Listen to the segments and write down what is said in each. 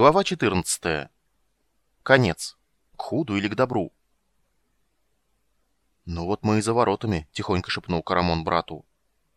Глава 14. Конец. К худу или к добру? «Ну вот мы и за воротами», — тихонько шепнул Карамон брату.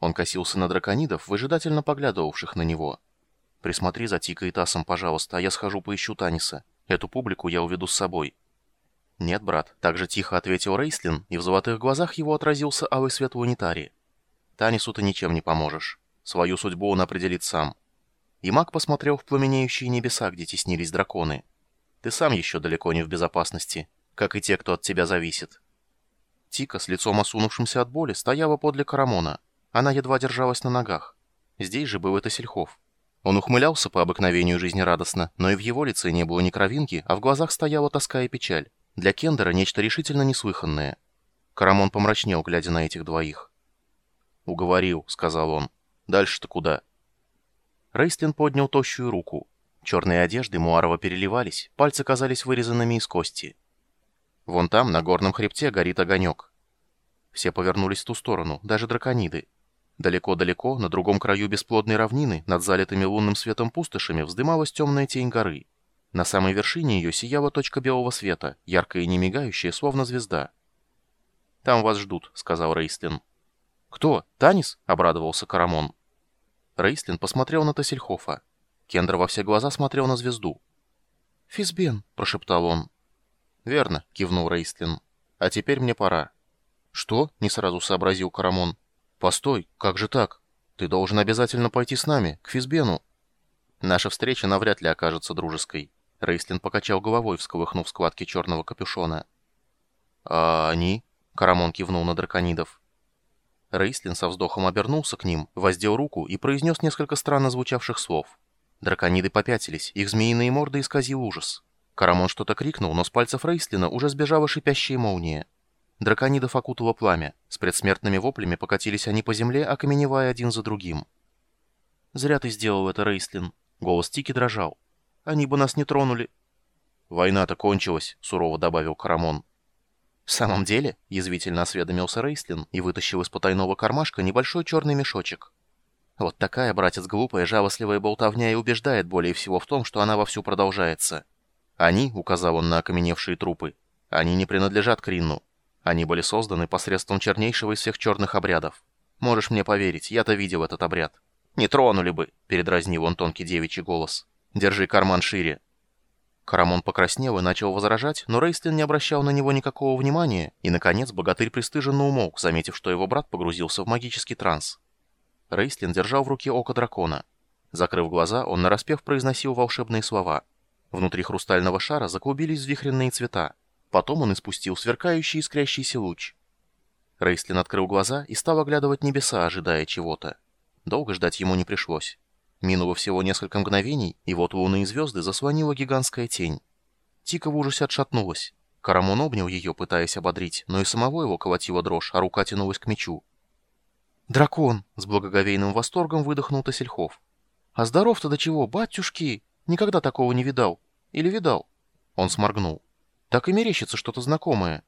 Он косился на драконидов, выжидательно поглядывавших на него. «Присмотри за Тикой и Тасом, пожалуйста, а я схожу поищу Таниса. Эту публику я уведу с собой». «Нет, брат», — так же тихо ответил Рейслин, и в золотых глазах его отразился алый свет в унитаре. «Танису ты ничем не поможешь. Свою судьбу он определит сам». И маг посмотрел в пламенеющие небеса, где теснились драконы. Ты сам еще далеко не в безопасности, как и те, кто от тебя зависит. Тика, с лицом осунувшимся от боли, стояла подле Карамона. Она едва держалась на ногах. Здесь же был это Сельхов. Он ухмылялся по обыкновению жизнерадостно, но и в его лице не было ни кровинки, а в глазах стояла тоска и печаль. Для Кендера нечто решительно неслыханное. Карамон помрачнел, глядя на этих двоих. «Уговорил», — сказал он. «Дальше-то куда?» Рейстлин поднял тощую руку. Черные одежды Муарова переливались, пальцы казались вырезанными из кости. Вон там, на горном хребте, горит огонек. Все повернулись в ту сторону, даже дракониды. Далеко-далеко, на другом краю бесплодной равнины, над залитыми лунным светом пустошами, вздымалась темная тень горы. На самой вершине ее сияла точка белого света, яркая и не мигающая, словно звезда. «Там вас ждут», — сказал Рейстлин. «Кто? Танис?» — обрадовался Карамон. Рейслин посмотрел на Тассельхофа. Кендра во все глаза смотрел на звезду. «Физбен», — прошептал он. «Верно», — кивнул Рейслин. «А теперь мне пора». «Что?» — не сразу сообразил Карамон. «Постой, как же так? Ты должен обязательно пойти с нами, к Физбену». «Наша встреча навряд ли окажется дружеской». Рейслин покачал головой, всколыхнув складки черного капюшона. «А они?» — Карамон кивнул на драконидов. Рейслин со вздохом обернулся к ним, воздел руку и произнес несколько странно звучавших слов. Дракониды попятились, их змеиные морды исказил ужас. Карамон что-то крикнул, но с пальцев Рейслина уже сбежала шипящая молния. Драконидов окутало пламя. С предсмертными воплями покатились они по земле, окаменевая один за другим. «Зря ты сделал это, Рейслин». Голос Тики дрожал. «Они бы нас не тронули». «Война-то кончилась», — сурово добавил Карамон. «В самом деле?» — язвительно осведомился Рейслин и вытащил из потайного кармашка небольшой черный мешочек. Вот такая, братец, глупая, жалостливая болтовня и убеждает более всего в том, что она вовсю продолжается. Они, — указал он на окаменевшие трупы, — они не принадлежат Кринну. Они были созданы посредством чернейшего из всех черных обрядов. Можешь мне поверить, я-то видел этот обряд. «Не тронули бы», — передразнил он тонкий девичий голос. «Держи карман шире. Карамон покраснел и начал возражать, но Рейстлин не обращал на него никакого внимания, и, наконец, богатырь пристыженно умолк, заметив, что его брат погрузился в магический транс. Рейстлин держал в руке око дракона. Закрыв глаза, он нараспев произносил волшебные слова. Внутри хрустального шара заклубились взвихренные цвета. Потом он испустил сверкающий искрящийся луч. Рейстлин открыл глаза и стал оглядывать небеса, ожидая чего-то. Долго ждать ему не пришлось. Минуло всего несколько мгновений, и вот луны и звезды заслонила гигантская тень. Тика в ужасе отшатнулась. Карамон обнял ее, пытаясь ободрить, но и самого его колотила дрожь, а рука тянулась к мечу. «Дракон!» — с благоговейным восторгом выдохнул Тосельхов. «А здоров-то до чего, батюшки? Никогда такого не видал. Или видал?» Он сморгнул. «Так и мерещится что-то знакомое».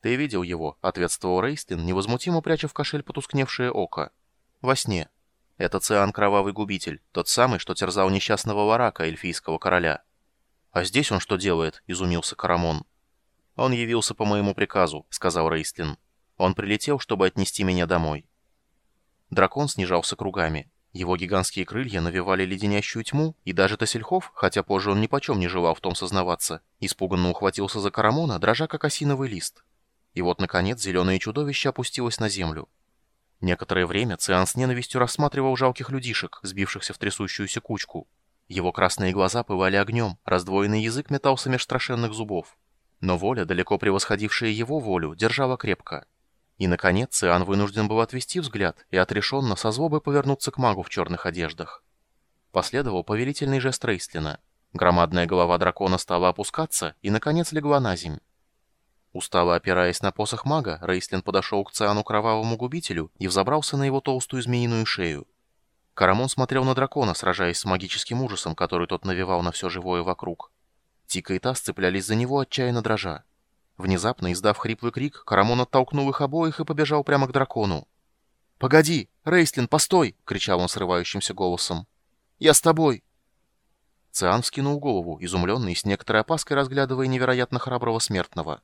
«Ты видел его», — ответствовал Рейстин, невозмутимо пряча в кошель потускневшее око. «Во сне». Это Циан Кровавый Губитель, тот самый, что терзал несчастного варака, эльфийского короля. «А здесь он что делает?» — изумился Карамон. «Он явился по моему приказу», — сказал Рейстлин. «Он прилетел, чтобы отнести меня домой». Дракон снижался кругами. Его гигантские крылья навевали леденящую тьму, и даже Тосельхов, хотя позже он ни почем не желал в том сознаваться, испуганно ухватился за Карамона, дрожа как осиновый лист. И вот, наконец, зеленое чудовище опустилось на землю. Некоторое время Циан с ненавистью рассматривал жалких людишек, сбившихся в трясущуюся кучку. Его красные глаза пылали огнем, раздвоенный язык метался меж страшенных зубов. Но воля, далеко превосходившая его волю, держала крепко. И, наконец, Циан вынужден был отвести взгляд и отрешенно со злобой повернуться к магу в черных одеждах. Последовал повелительный жест Рейслина. Громадная голова дракона стала опускаться и, наконец, легла на земь. Устало опираясь на посох мага, Рейслин подошел к Циану Кровавому Губителю и взобрался на его толстую змеиную шею. Карамон смотрел на дракона, сражаясь с магическим ужасом, который тот навевал на все живое вокруг. Тика и Тас цеплялись за него, отчаянно дрожа. Внезапно, издав хриплый крик, Карамон оттолкнул их обоих и побежал прямо к дракону. «Погоди! Рейслин, постой!» — кричал он срывающимся голосом. «Я с тобой!» Циан вскинул голову, изумленный с некоторой опаской разглядывая невероятно храброго смертного.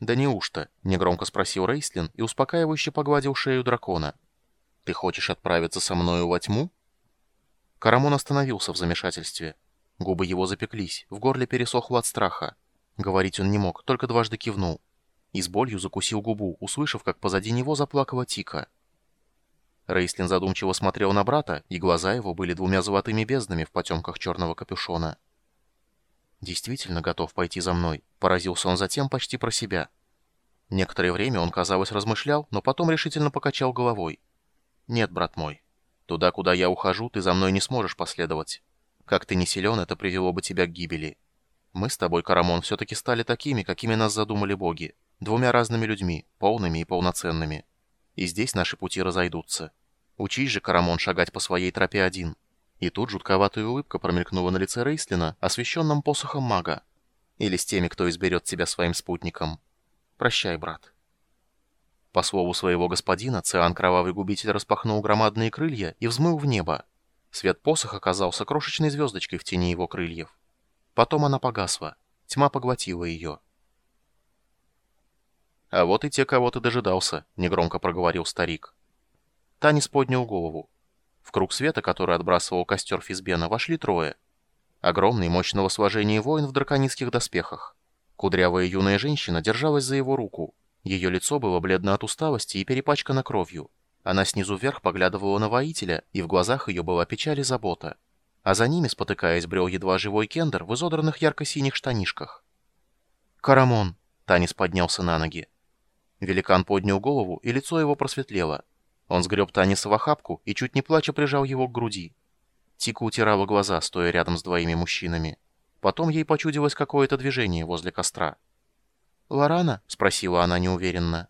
«Да неужто?» — негромко спросил Рейслин и успокаивающе погладил шею дракона. «Ты хочешь отправиться со мною во тьму?» Карамон остановился в замешательстве. Губы его запеклись, в горле пересохло от страха. Говорить он не мог, только дважды кивнул. И с болью закусил губу, услышав, как позади него заплакала Тика. Рейслин задумчиво смотрел на брата, и глаза его были двумя золотыми безднами в потемках черного капюшона. «Действительно готов пойти за мной», — поразился он затем почти про себя. Некоторое время он, казалось, размышлял, но потом решительно покачал головой. «Нет, брат мой, туда, куда я ухожу, ты за мной не сможешь последовать. Как ты не силен, это привело бы тебя к гибели. Мы с тобой, Карамон, все-таки стали такими, какими нас задумали боги, двумя разными людьми, полными и полноценными». И здесь наши пути разойдутся. Учись же, Карамон, шагать по своей тропе один. И тут жутковатая улыбка промелькнула на лице Рейслина, освещенном посохом мага. Или с теми, кто изберет тебя своим спутником. Прощай, брат. По слову своего господина, Циан Кровавый Губитель распахнул громадные крылья и взмыл в небо. Свет посоха оказался крошечной звездочкой в тени его крыльев. Потом она погасла. Тьма поглотила ее. «А вот и те, кого ты дожидался», — негромко проговорил старик. Танис поднял голову. В круг света, который отбрасывал костер Физбена, вошли трое. Огромный, мощного сложения воин в драконистских доспехах. Кудрявая юная женщина держалась за его руку. Ее лицо было бледно от усталости и перепачкано кровью. Она снизу вверх поглядывала на воителя, и в глазах ее была печаль и забота. А за ними, спотыкаясь, брел едва живой кендер в изодранных ярко-синих штанишках. «Карамон!» — Танис поднялся на ноги. Великан поднял голову, и лицо его просветлело. Он сгреб Таниса в охапку и, чуть не плача, прижал его к груди. Тика утирала глаза, стоя рядом с двоими мужчинами. Потом ей почудилось какое-то движение возле костра. «Лорана?» — спросила она неуверенно.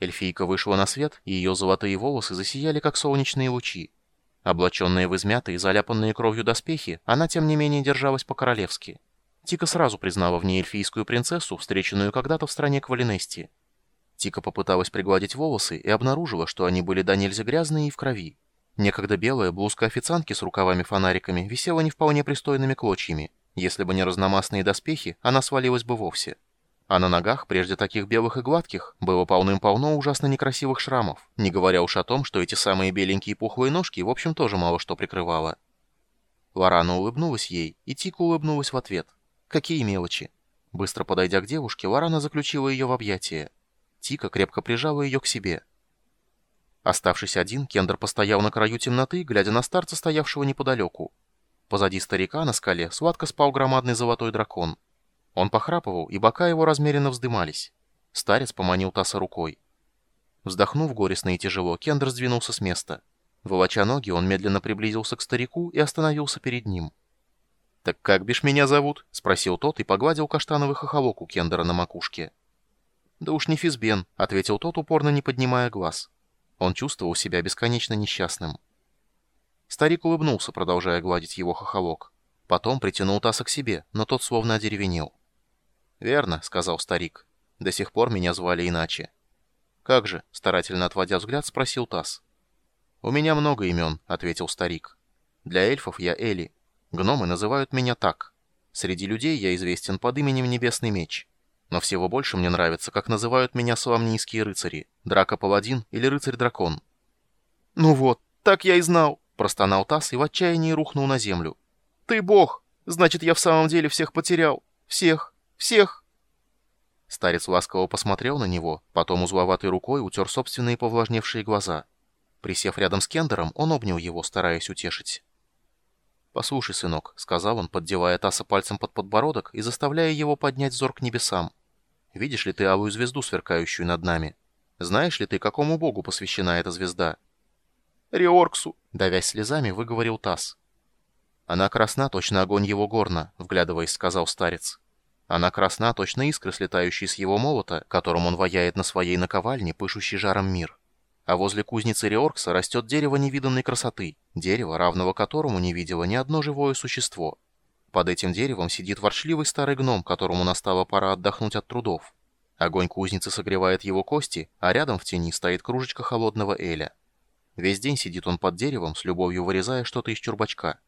Эльфийка вышла на свет, и ее золотые волосы засияли, как солнечные лучи. Облаченная в измятые заляпанные кровью доспехи, она, тем не менее, держалась по-королевски. Тика сразу признала в ней эльфийскую принцессу, встреченную когда-то в стране Квалинести. Тика попыталась пригладить волосы и обнаружила, что они были до нельзя грязные и в крови. Некогда белая блузка официантки с рукавами-фонариками висела не вполне пристойными клочьями. Если бы не разномастные доспехи, она свалилась бы вовсе. А на ногах, прежде таких белых и гладких, было полным-полно ужасно некрасивых шрамов, не говоря уж о том, что эти самые беленькие пухлые ножки, в общем, тоже мало что прикрывало. Лорана улыбнулась ей, и Тика улыбнулась в ответ. Какие мелочи. Быстро подойдя к девушке, Лорана заключила ее в объятия. Тика крепко прижала ее к себе. Оставшись один, Кендер постоял на краю темноты, глядя на старца, стоявшего неподалеку. Позади старика на скале сладко спал громадный золотой дракон. Он похрапывал, и бока его размеренно вздымались. Старец поманил Таса рукой. Вздохнув горестно и тяжело, Кендер сдвинулся с места. Волоча ноги, он медленно приблизился к старику и остановился перед ним. «Так как бишь меня зовут?» — спросил тот и погладил каштановый хохолок у Кендера на макушке. «Да уж не Физбен», — ответил тот, упорно не поднимая глаз. Он чувствовал себя бесконечно несчастным. Старик улыбнулся, продолжая гладить его хохолок. Потом притянул Таса к себе, но тот словно одеревенел. «Верно», — сказал старик. «До сих пор меня звали иначе». «Как же?» — старательно отводя взгляд, спросил Тас. «У меня много имен», — ответил старик. «Для эльфов я Эли. Гномы называют меня так. Среди людей я известен под именем Небесный Меч. Но всего больше мне нравится, как называют меня соломнийские рыцари. Драка-паладин или рыцарь-дракон. «Ну вот, так я и знал!» — простонал Тасс и в отчаянии рухнул на землю. «Ты бог! Значит, я в самом деле всех потерял! Всех! Всех!» Старец ласково посмотрел на него, потом узловатой рукой утер собственные повлажневшие глаза. Присев рядом с Кендером, он обнял его, стараясь утешить. «Послушай, сынок», — сказал он, поддевая Таса пальцем под подбородок и заставляя его поднять взор к небесам. Видишь ли ты алую звезду, сверкающую над нами? Знаешь ли ты, какому богу посвящена эта звезда?» «Риорксу», — давясь слезами, выговорил Тасс. «Она красна, точно огонь его горна», — вглядываясь, сказал старец. «Она красна, точно искры, слетающие с его молота, которым он ваяет на своей наковальне, пышущий жаром мир. А возле кузницы Риоркса растет дерево невиданной красоты, дерево, равного которому не видело ни одно живое существо». Под этим деревом сидит воршливый старый гном, которому настала пора отдохнуть от трудов. Огонь кузницы согревает его кости, а рядом в тени стоит кружечка холодного эля. Весь день сидит он под деревом, с любовью вырезая что-то из чурбачка.